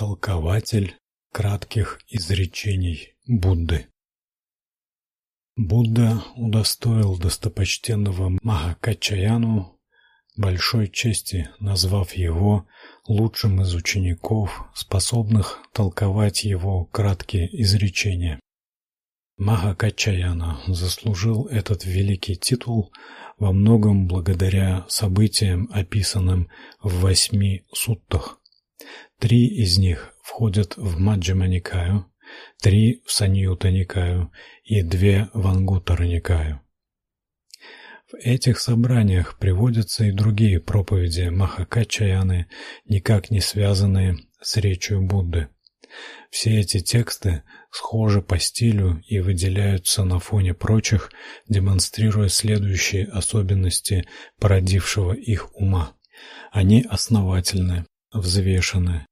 Толкователь кратких изречений Будды. Будда удостоил достопочтенного Махакачаяну большой чести, назвав его лучшим из учеников, способных толковать его краткие изречения. Махакачаяна заслужил этот великий титул во многом благодаря событиям, описанным в восьми суттах. Три из них входят в Маджхима Никаю, три в Саньютта Никаю и две в Ангуттара Никаю. В этих собраниях приводятся и другие проповеди Махакачаяны, никак не связанные с речью Будды. Все эти тексты схожи по стилю и выделяются на фоне прочих, демонстрируя следующие особенности породившего их ума. Они основательны, взвешены,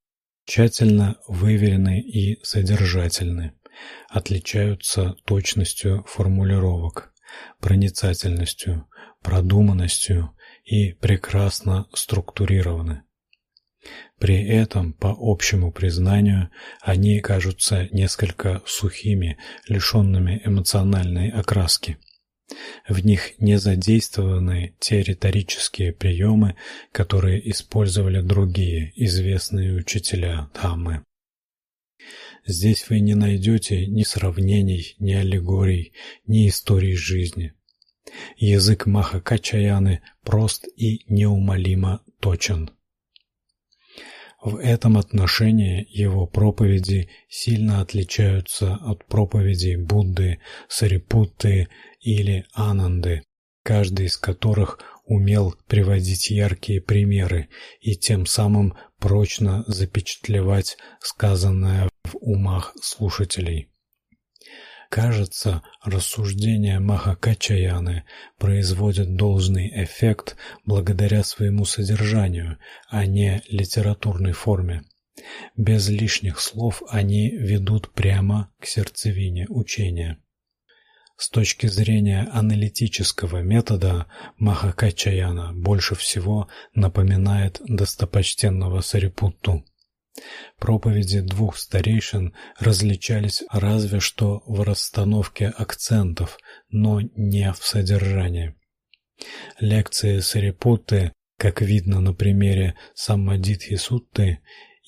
тщательно выверены и содержательны, отличаются точностью формулировок, проницательностью, продуманностью и прекрасно структурированы. При этом, по общему признанию, они кажутся несколько сухими, лишенными эмоциональной окраски. В них не задействованы те риторические приемы, которые использовали другие известные учителя Дхаммы. Здесь вы не найдете ни сравнений, ни аллегорий, ни историй жизни. Язык Махакачаяны прост и неумолимо точен. В этом отношении его проповеди сильно отличаются от проповедей Будды, Сарипутты или Ананды, каждый из которых умел приводить яркие примеры и тем самым прочно запечатлевать сказанное в умах слушателей. Кажется, рассуждения Махакачаяны производят должный эффект благодаря своему содержанию, а не литературной форме. Без лишних слов они ведут прямо к сердцевине учения. С точки зрения аналитического метода Махакачаяна больше всего напоминает достопочтенного Сарипутту. Проповеди двух старейшин различались разве что в расстановке акцентов, но не в содержании. Лекции Сарипутты, как видно на примере Саммадитхи Сутты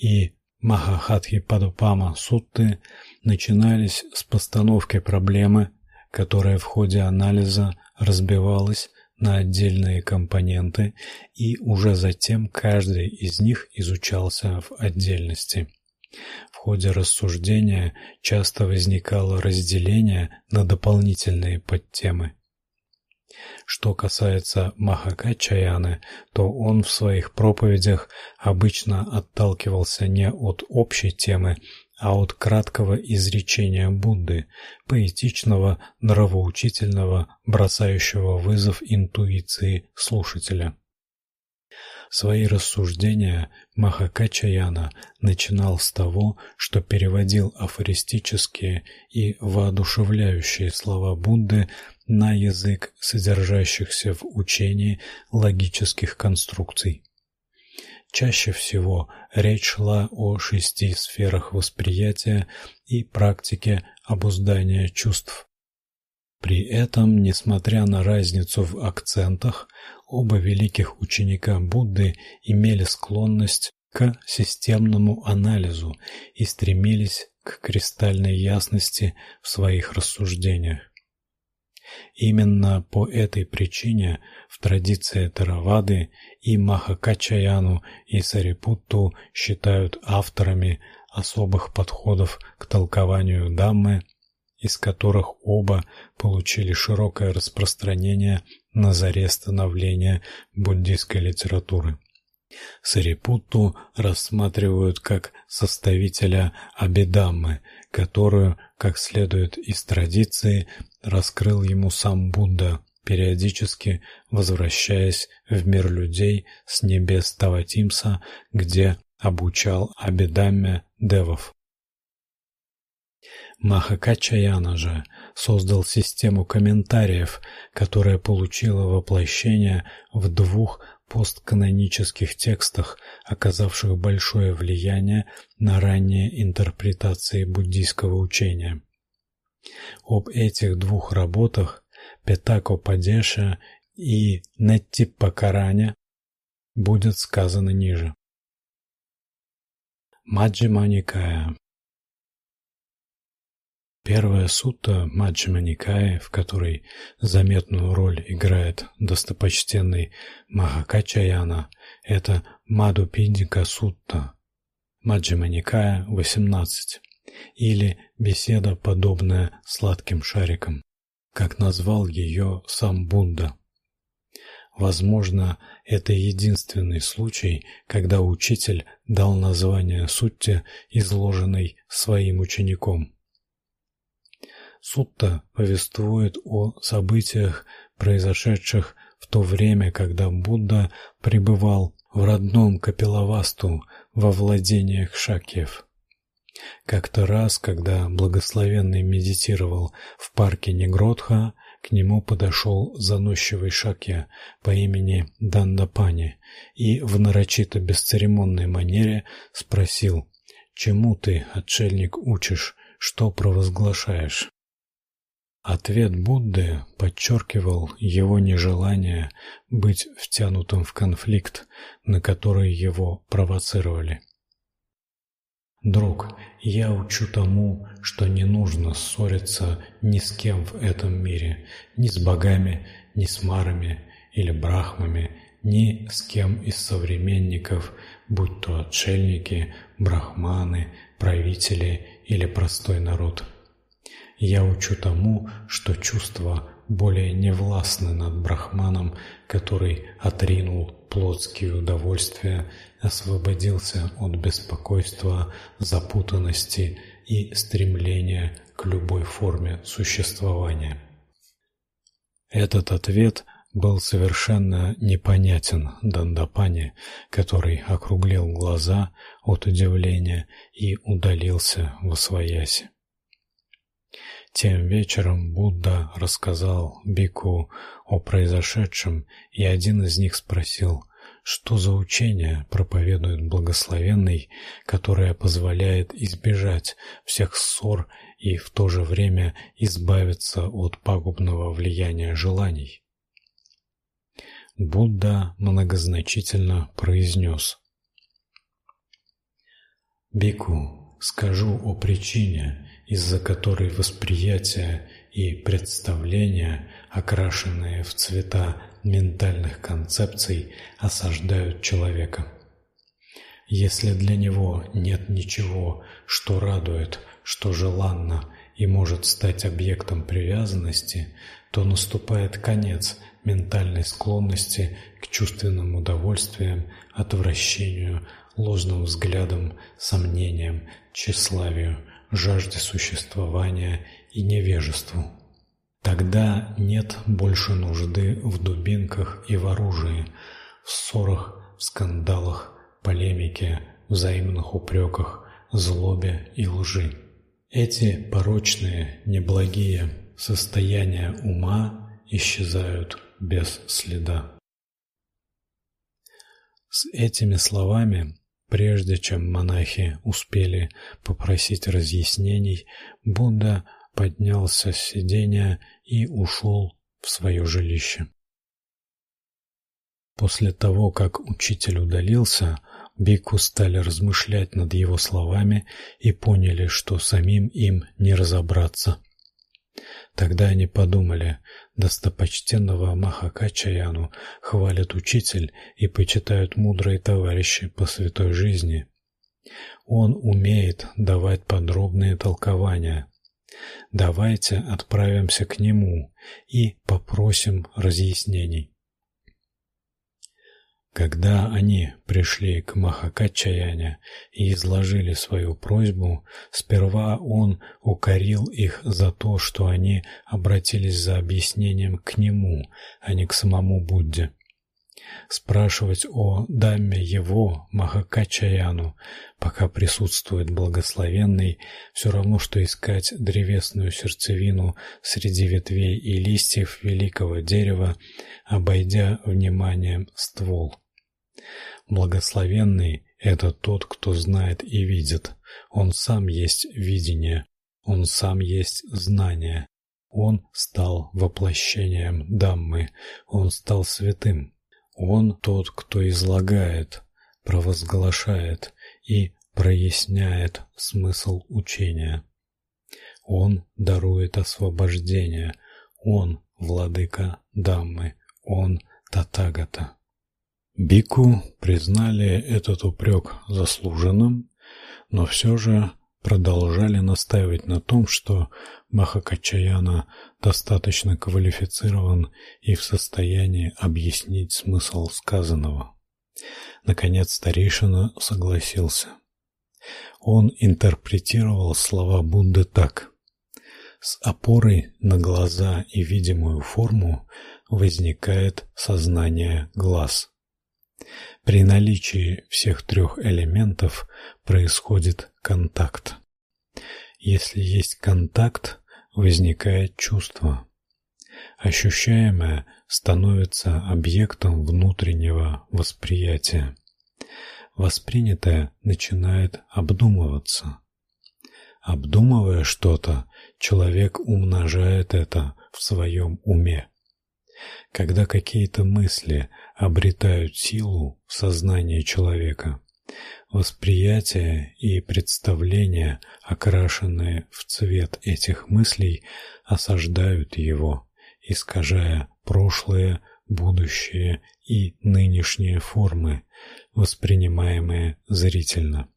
и Махахатхи Падупама Сутты, начинались с постановки проблемы которая в ходе анализа разбивалась на отдельные компоненты, и уже затем каждый из них изучался в отдельности. В ходе рассуждения часто возникало разделение на дополнительные подтемы. Что касается Махакачаяны, то он в своих проповедях обычно отталкивался не от общей темы, а от краткого изречения Будды, поэтичного, нравоучительного, бросающего вызов интуиции слушателя. Свои рассуждения Махакачаяна начинал с того, что переводил афористические и воодушевляющие слова Будды на язык содержащихся в учении логических конструкций. Чаще всего речь шла о шести сферах восприятия и практике обуздания чувств. При этом, несмотря на разницу в акцентах, оба великих ученика Будды имели склонность к системному анализу и стремились к кристальной ясности в своих рассуждениях. Именно по этой причине в традиции Теравады и Махакачаяну и Сарипутту считают авторами особых подходов к толкованию Даммы, из которых оба получили широкое распространение на заре становления буддийской литературы. Сарипутту рассматривают как составителя Абидаммы, которую, как следует из традиции, раскрыл ему сам Будда, периодически возвращаясь в мир людей с небес Таватимса, где обучал Абидамме девов. Махакачаяна же создал систему комментариев, которая получила воплощение в двух постканонических текстах, оказавших большое влияние на ранние интерпретации буддийского учения. Об этих двух работах Петако Падеша и Неттиппакараня будет сказано ниже. Маджхима Никая Первая сутта Маджхима Никая, в которой заметную роль играет достопочтенный Махакачаяна, это Мадупидика сутта. Маджхима Никая 18 или беседа, подобная сладким шарикам, как назвал ее сам Будда. Возможно, это единственный случай, когда учитель дал название сутте, изложенной своим учеником. Сутта повествует о событиях, произошедших в то время, когда Будда пребывал в родном Капилавасту во владениях Шакьев. Как-то раз, когда благословенный медитировал в парке Негротха, к нему подошел заносчивый Шакья по имени Дандапани и в нарочито бесцеремонной манере спросил: "Чему ты, отшельник, учишь, что провозглашаешь?" Ответ Будды подчеркивал его нежелание быть втянутым в конфликт, на который его провоцировали. Друг, я учу тому, что не нужно ссориться ни с кем в этом мире, ни с богами, ни с марами или брахмами, ни с кем из современников, будь то отшельники, брахманы, правители или простой народ. Я учу тому, что чувства более не властны над брахманом, который отринул плотские удовольствия, освободился от беспокойства, запутанности и стремления к любой форме существования. Этот ответ был совершенно непонятен Дандапане, который округлил глаза от удивления и удалился в освояси. Тем вечером Будда рассказал Бику о произошедшем, и один из них спросил: "Что за учение проповедует благословенный, которое позволяет избежать всех ссор и в то же время избавиться от пагубного влияния желаний?" Будда многозначительно произнес: "Бику, скажу о причине, из-за которой восприятие и представления, окрашенные в цвета ментальных концепций, осаждают человека. Если для него нет ничего, что радует, что желанно и может стать объектом привязанности, то наступает конец ментальной склонности к чувственным удовольствиям, отвращению, ложным взглядам, сомнениям, тщеславию, жажде существования и невежеству. Тогда нет больше нужды в дубинках и в оружии, в ссорах, в скандалах, полемике, взаимных упреках, злобе и лжи. Эти порочные, неблагие состояния ума исчезают без следа. С этими словами Прежде чем монахи успели попросить разъяснений, Будда поднялся с сиденья и ушел в свое жилище. После того, как учитель удалился, бикху стали размышлять над его словами и поняли, что самим им не разобраться. Тогда они подумали: достопочтенного Махакачаяну хвалят учитель и почитают мудрые товарищи по святой жизни. Он умеет давать подробные толкования. Давайте отправимся к нему и попросим разъяснений. Когда они пришли к Махакачаяне и изложили свою просьбу, сперва он укорил их за то, что они обратились за объяснением к нему, а не к самому Будде. Спрашивать о дамме его Махакачаяну, пока присутствует благословенный, все равно что искать древесную сердцевину среди ветвей и листьев великого дерева, обойдя вниманием ствол. Благословенный это тот, кто знает и видит. Он сам есть видение, он сам есть знание. Он стал воплощением Даммы, он стал святым. Он тот, кто излагает, провозглашает и проясняет смысл учения. Он дарует освобождение. Он владыка Даммы. Он Татагата. Бику признали этот упрек заслуженным, но все же продолжали настаивать на том, что Махакачаяна достаточно квалифицирован и в состоянии объяснить смысл сказанного. Наконец старейшина согласился. Он интерпретировал слова Будды так: с опорой на глаза и видимую форму возникает сознание глаз. При наличии всех трех элементов происходит контакт. Если есть контакт, возникает чувство. Ощущаемое становится объектом внутреннего восприятия. Воспринятое начинает обдумываться. Обдумывая что-то, человек умножает это в своем уме. Когда какие-то мысли обретают силу в сознании человека, восприятие и представления, окрашенные в цвет этих мыслей, осаждают его, искажая прошлое, будущее и нынешние формы, воспринимаемые зрительно.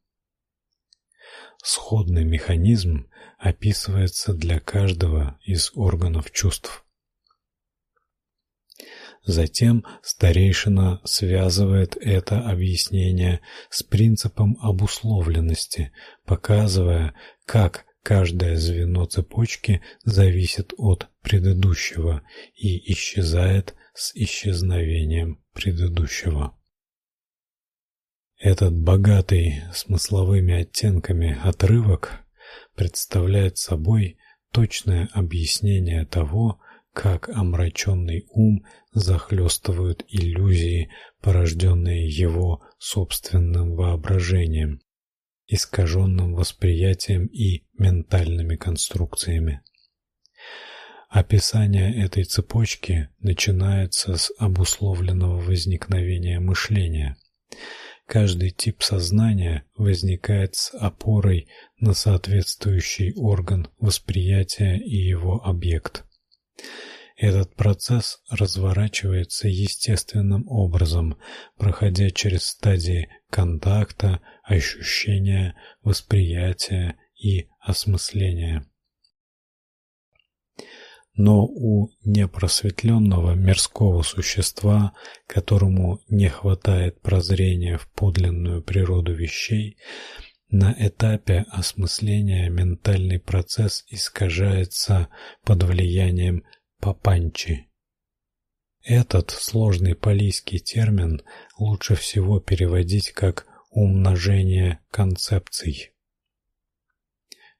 Сходный механизм описывается для каждого из органов чувств. Затем старейшина связывает это объяснение с принципом обусловленности, показывая, как каждое звено цепочки зависит от предыдущего и исчезает с исчезновением предыдущего. Этот богатый смысловыми оттенками отрывок представляет собой точное объяснение того, как омраченный ум захлестывают иллюзии, порожденные его собственным воображением, искаженным восприятием и ментальными конструкциями. Описание этой цепочки начинается с обусловленного возникновения мышления. Каждый тип сознания возникает с опорой на соответствующий орган восприятия и его объект. Этот процесс разворачивается естественным образом, проходя через стадии контакта, ощущения, восприятия и осмысления. Но у непросветленного мирского существа, которому не хватает прозрения в подлинную природу вещей, на этапе осмысления ментальный процесс искажается под влиянием папанчи. Этот сложный палийский термин лучше всего переводить как умножение концепций.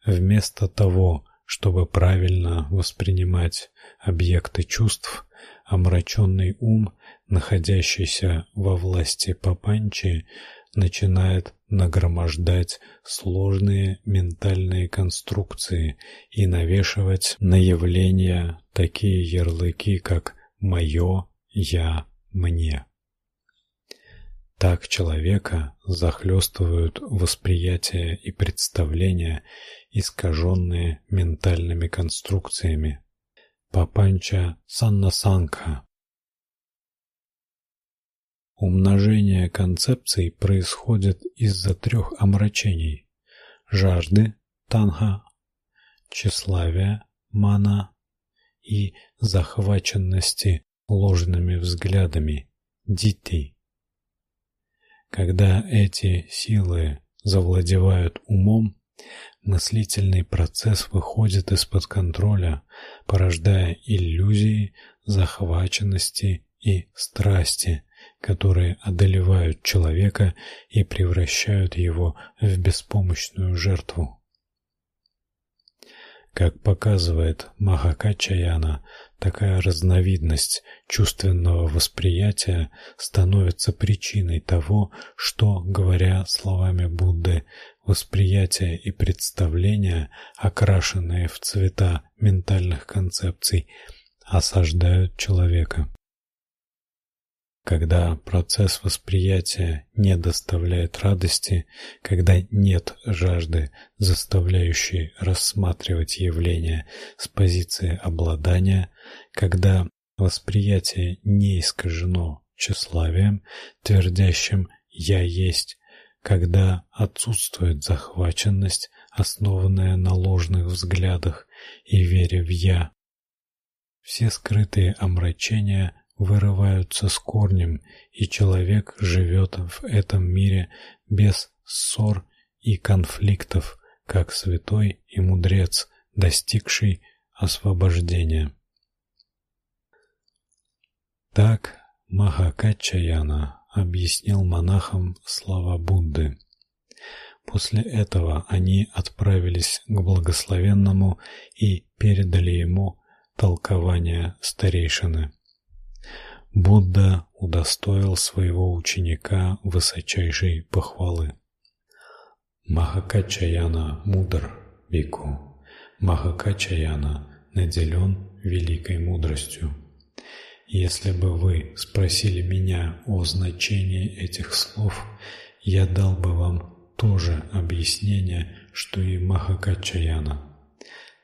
Вместо того, чтобы правильно воспринимать объекты чувств, омраченный ум, находящийся во власти папанчи, начинает нагромождать сложные ментальные конструкции и навешивать на явления такие ярлыки, как моё, я, мне. Так человека захлестывают восприятия и представления, искаженные ментальными конструкциями. Папанча Саннасанка Умножение концепций происходит из-за трех омрачений: жажды танха, тщеславия мана и захваченности ложными взглядами дити. Когда эти силы завладевают умом, мыслительный процесс выходит из-под контроля, порождая иллюзии захваченности и страсти, которые одолевают человека и превращают его в беспомощную жертву. Как показывает Махакачаяна, такая разновидность чувственного восприятия становится причиной того, что, говоря словами Будды, восприятие и представления, окрашенные в цвета ментальных концепций, осаждают человека. Когда процесс восприятия не доставляет радости, когда нет жажды, заставляющей рассматривать явления с позиции обладания, когда восприятие не искажено тщеславием, твердящим я есть, когда отсутствует захваченность, основанная на ложных взглядах и вере в я. Все скрытые омрачения вырываются с корнем, и человек живет в этом мире без ссор и конфликтов, как святой и мудрец, достигший освобождения. Так Махакачаяна объяснил монахам слова Будды. После этого они отправились к благословенному и передали ему толкование старейшины. Будда удостоил своего ученика высочайшей похвалы. Махакачаяна мудр, бику. Махакачаяна наделен великой мудростью. Если бы вы спросили меня о значении этих слов, я дал бы вам то же объяснение, что и Махакачаяна.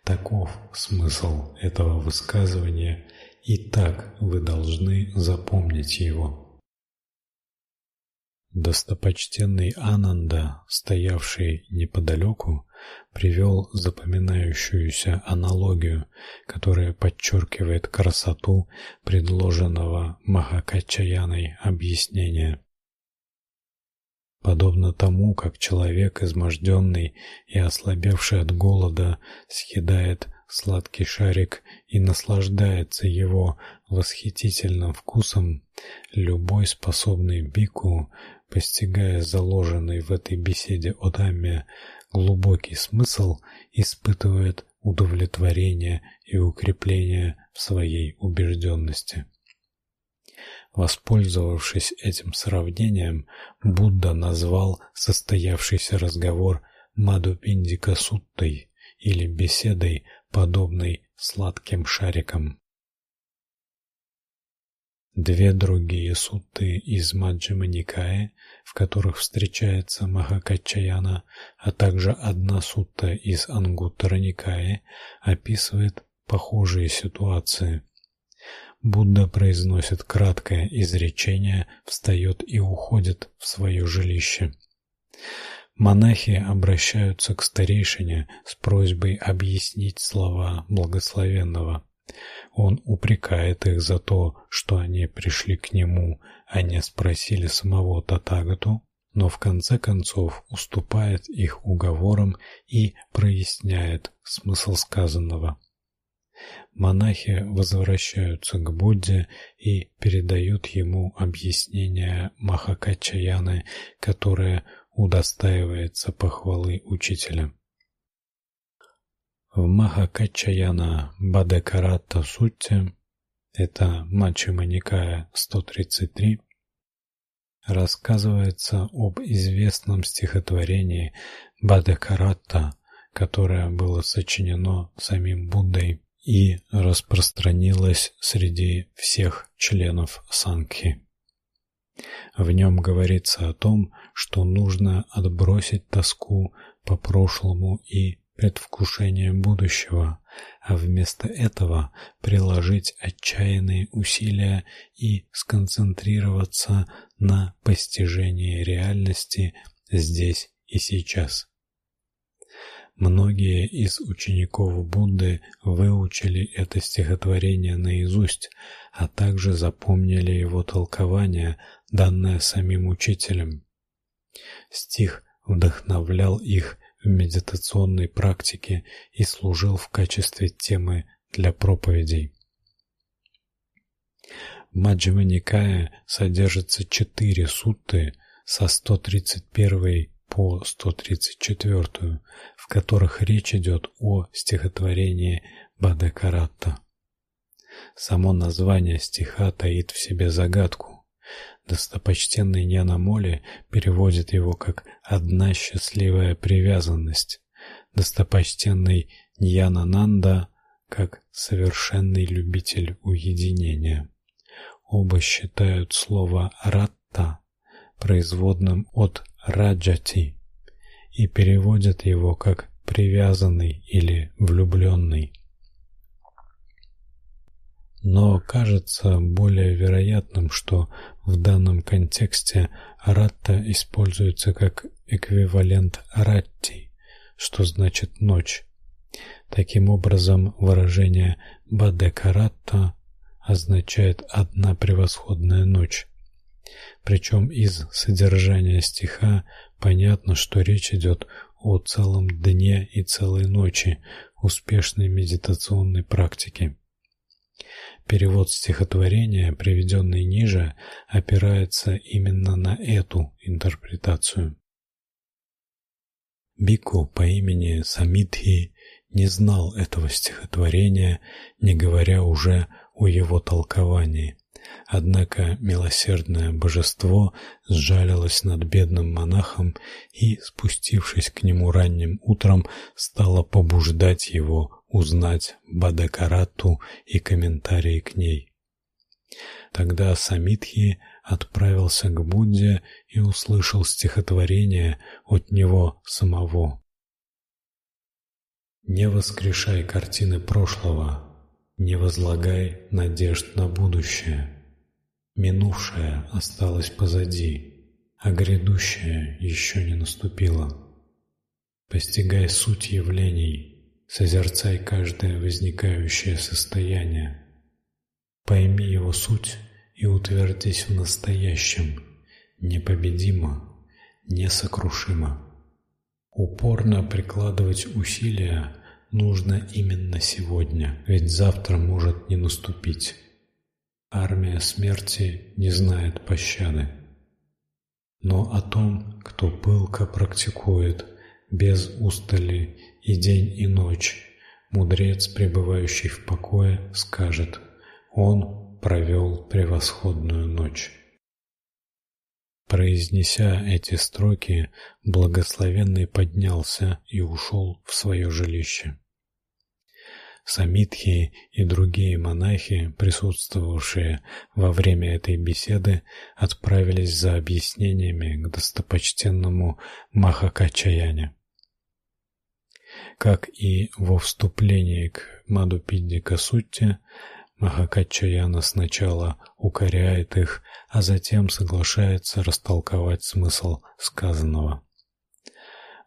Таков смысл этого высказывания – и так вы должны запомнить его. Достопочтенный Ананда, стоявший неподалеку, привел запоминающуюся аналогию, которая подчеркивает красоту предложенного Махакачаяной объяснения. Подобно тому, как человек, изможденный и ослабевший от голода, съедает сладкий шарик и наслаждается его восхитительным вкусом, любой способный бику, постигая заложенный в этой беседе о Дhamме глубокий смысл, испытывает удовлетворение и укрепление в своей убежденности. Воспользовавшись этим сравнением, Будда назвал состоявшийся разговор Мадхупиндика суттой или беседой подобный сладким шарикам. Две другие сутты из Маджхима Никая, в которых встречается Махакачаяна, а также одна сутта из Ангуттара Никая, описывает похожие ситуации. Будда произносит краткое изречение, встает и уходит в свое жилище. Монахи обращаются к старейшине с просьбой объяснить слова благословенного. Он упрекает их за то, что они пришли к нему, а не спросили самого Татагату, но в конце концов уступает их уговорам и проясняет смысл сказанного. Монахи возвращаются к Будде и передают ему объяснение Махакачаяны, которое удостаивается похвалы учителя. В Махакачаяна Бадакарата Сутте, это Маччхима Никая 133, рассказывается об известном стихотворении Бадакарата, которое было сочинено самим Буддой и распространилось среди всех членов Сангхи. В нем говорится о том, что нужно отбросить тоску по прошлому и предвкушение будущего, а вместо этого приложить отчаянные усилия и сконцентрироваться на постижении реальности здесь и сейчас. Многие из учеников Будды выучили это стихотворение наизусть, а также запомнили его толкование, данное самим учителем. Стих вдохновлял их в медитационной практике и служил в качестве темы для проповедей. В Маджхима Никае содержится четыре сутты со 131 по 134, в которых речь идет о стихотворении Бадекаратта. Само название стиха таит в себе загадку. Достопочтенный Нянамоли переводит его как одна счастливая привязанность. Достопочтенный Ньянананда как совершенный любитель уединения. Оба считают слово ратта производным от раджати и переводят его как привязанный или влюбленный. Но кажется более вероятным, что в данном контексте ратта используется как эквивалент ратти, что значит ночь. Таким образом, выражение бадекаратта означает одна превосходная ночь. Причем из содержания стиха понятно, что речь идет о целом дне и целой ночи успешной медитационной практики. Перевод стихотворения, приведенный ниже, опирается именно на эту интерпретацию. Бику по имени Самитхи не знал этого стихотворения, не говоря уже о его толковании. Однако милосердное божество сжалилось над бедным монахом и, спустившись к нему ранним утром, стало побуждать его узнать Бадакарату и комментарии к ней. Тогда Самитхи отправился к Будде и услышал стихотворение от него самого. Не воскрешай картины прошлого, не возлагай надежд на будущее. Минувшее осталось позади, а грядущее еще не наступило. Постигай суть явлений, созерцай каждое возникающее состояние. Пойми его суть и утвердись в настоящем, непобедимо, несокрушимо. Упорно прикладывать усилия нужно именно сегодня, ведь завтра может не наступить. Армия смерти не знает пощады. Но о том, кто пылко практикует без устали и день и ночь, мудрец, пребывающий в покое, скажет: он провел превосходную ночь. Произнеся эти строки, благословенный поднялся и ушел в свое жилище. Самитхи и другие монахи, присутствовавшие во время этой беседы, отправились за объяснениями к достопочтенному Махакачаяне. Как и во вступлении к Мадупиддика Сутте, Махакачаяна сначала укоряет их, а затем соглашается растолковать смысл сказанного.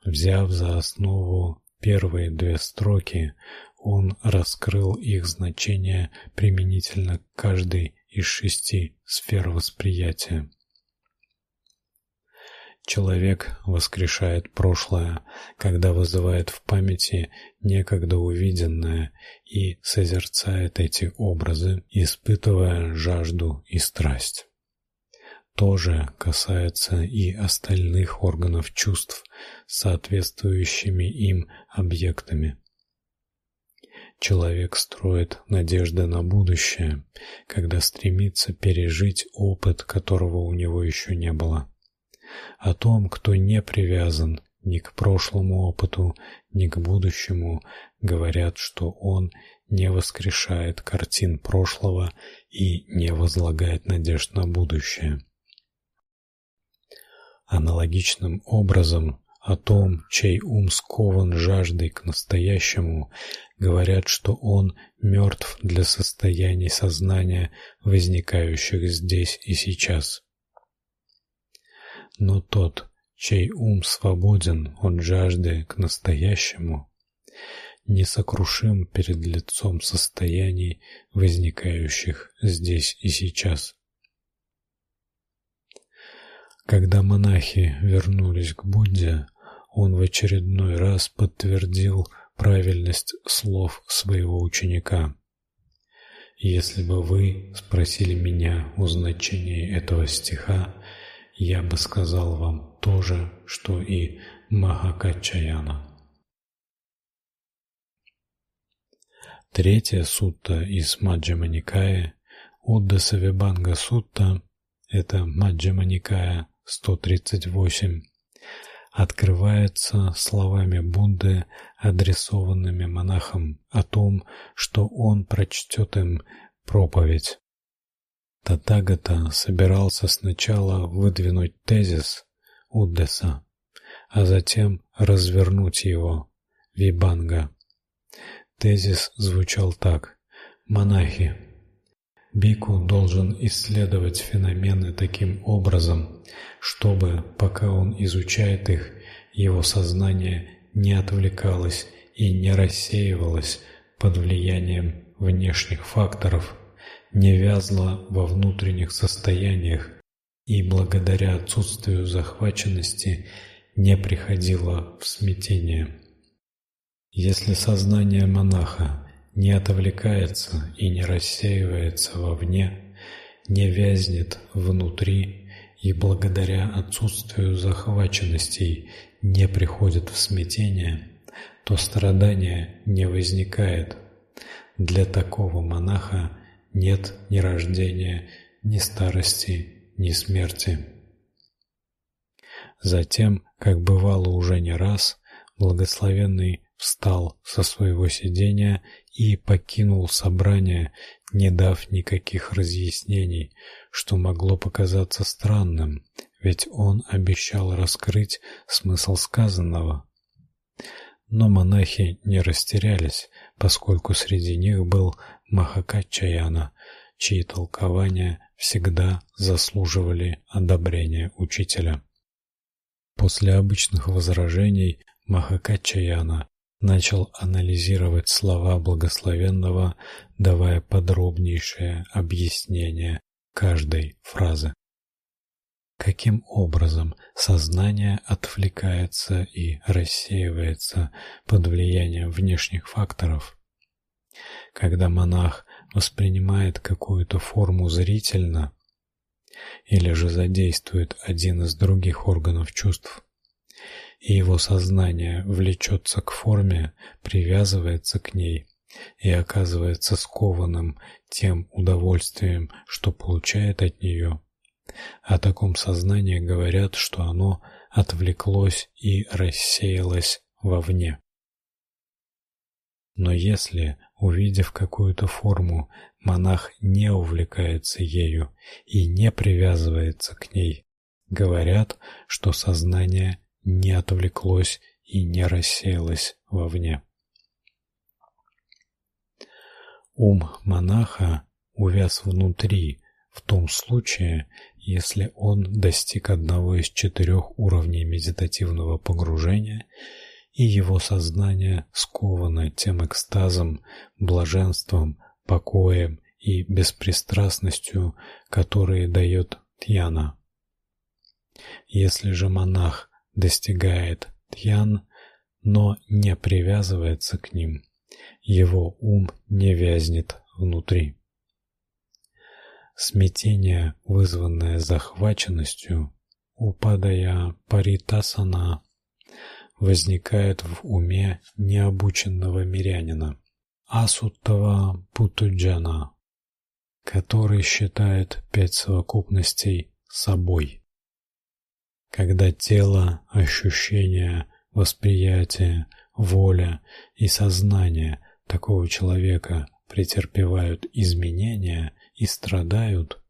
Взяв за основу первые две строки, он раскрыл их значение применительно к каждой из шести сфер восприятия. Человек воскрешает прошлое, когда вызывает в памяти некогда увиденное и созерцает эти образы, испытывая жажду и страсть. То же касается и остальных органов чувств соответствующими им объектами. Человек строит надежды на будущее, когда стремится пережить опыт, которого у него еще не было о том, кто не привязан ни к прошлому опыту, ни к будущему, говорят, что он не воскрешает картин прошлого и не возлагает надежд на будущее. Аналогичным образом о том, чей ум скован жаждой к настоящему, говорят, что он мертв для состояний сознания, возникающих здесь и сейчас. Но тот, чей ум свободен от жажды к настоящему, несокрушим перед лицом состояний, возникающих здесь и сейчас. Когда монахи вернулись к Будде, он в очередной раз подтвердил правильность слов своего ученика. Если бы вы спросили меня о значении этого стиха, я бы сказал вам то же, что и Махакачаяна. Третья сутта из Маджхьяма Никая, Уддасавибанга сутта, это Маджхьяма Никая 138, открывается словами Будды, адресованными монахам о том, что он прочтет им проповедь. Татагата собирался сначала выдвинуть тезис Уддеса, а затем развернуть его Вибанга. Тезис звучал так: монахи, бику должен исследовать феномены таким образом, чтобы, пока он изучает их, его сознание не отвлекалось и не рассеивалось под влиянием внешних факторов, не вязло во внутренних состояниях и благодаря отсутствию захваченности не приходило в смятение. Если сознание монаха не отвлекается и не рассеивается вовне, не вязнет внутри и благодаря отсутствию захваченностей не приходит в смятение, то страдания не возникает. Для такого монаха нет ни рождения, ни старости, ни смерти. Затем, как бывало уже не раз, благословенный встал со своего сидения и покинул собрание, не дав никаких разъяснений, что могло показаться странным, ведь он обещал раскрыть смысл сказанного. Но монахи не растерялись, поскольку среди них был Махакачаяна, чьи толкования всегда заслуживали одобрения учителя. После обычных возражений Махакачаяна начал анализировать слова благословенного, давая подробнейшее объяснение каждой фразы. Каким образом сознание отвлекается и рассеивается под влиянием внешних факторов? Когда монах воспринимает какую-то форму зрительно или же задействует один из других органов чувств, и его сознание влечется к форме, привязывается к ней и оказывается скованным тем удовольствием, что получает от нее. О таком сознании говорят, что оно отвлеклось и рассеялось вовне. Но если, увидев какую-то форму, монах не увлекается ею и не привязывается к ней, говорят, что сознание не отвлеклось и не рассеялось вовне. Ум монаха увяз внутри в том случае, если он достиг одного из четырех уровней медитативного погружения и его сознание сковано тем экстазом, блаженством, покоем и беспристрастностью, которые дает тьяна. Если же монах достигает тьян, но не привязывается к ним, его ум не вязнет внутри. Смятение, вызванное захваченностью, упадая паритасана, возникает в уме необученного мирянина, асуттава путуджана, который считает пять совокупностей собой. Когда тело, ощущения, восприятие, воля и сознание такого человека претерпевают изменения и страдают,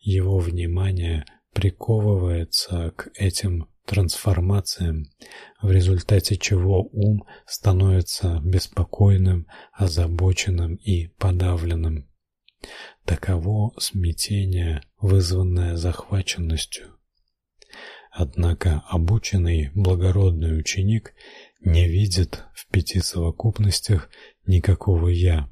его внимание приковывается к этим трансформациям, в результате чего ум становится беспокойным, озабоченным и подавленным. Таково смятение, вызванное захваченностью. Однако обученный благородный ученик не видит в пяти совокупностях никакого я.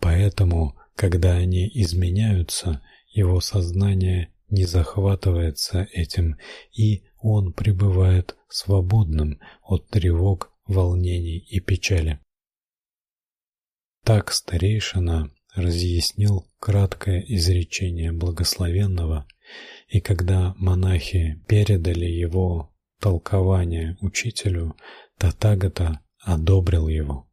Поэтому, когда они изменяются, его сознание не захватывается этим, и он пребывает свободным от тревог, волнений и печали. Так старейшина разъяснил краткое изречение благословенного – И когда монахи передали его толкование учителю, Татагата одобрил его.